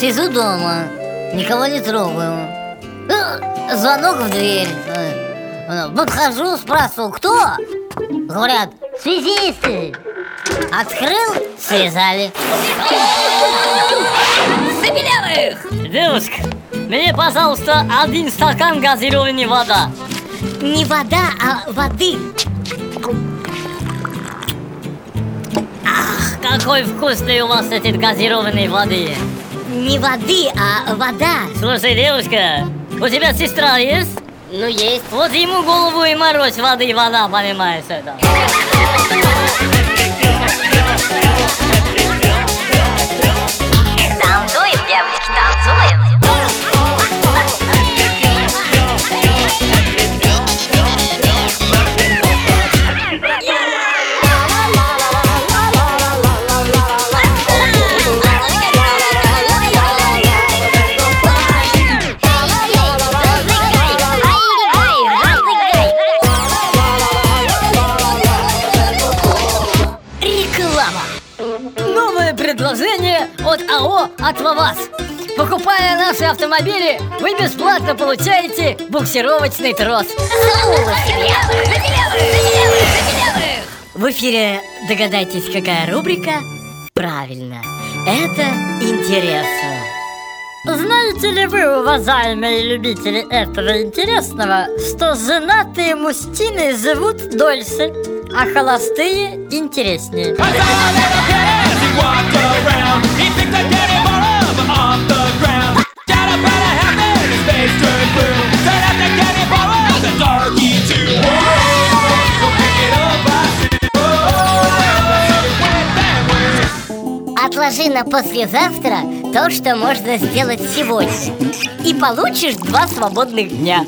Сижу дома, никого не трогаю. Э, Звонок в дверь. Э, Подхожу, спрашиваю, кто? Говорят, связисты. Открыл, связали. Забелявых! Девушка, мне, пожалуйста, один стакан газированной вода. Не вода, а воды. Какой вкусный у вас эти газированные воды. Не воды, а вода. Слушай, девушка, у тебя сестра есть? Ну, есть. Вот ему голову и морозь воды и вода, понимаешь это? предложение от АО «Атваваз». Покупая наши автомобили, вы бесплатно получаете буксировочный трос. В эфире догадайтесь, какая рубрика? Правильно, это интересно. Знаете ли вы, уважаемые любители этого интересного, что женатые мужчины живут дольше, а холостые интереснее? Отложи на послезавтра то, что можно сделать сегодня. И получишь два свободных дня.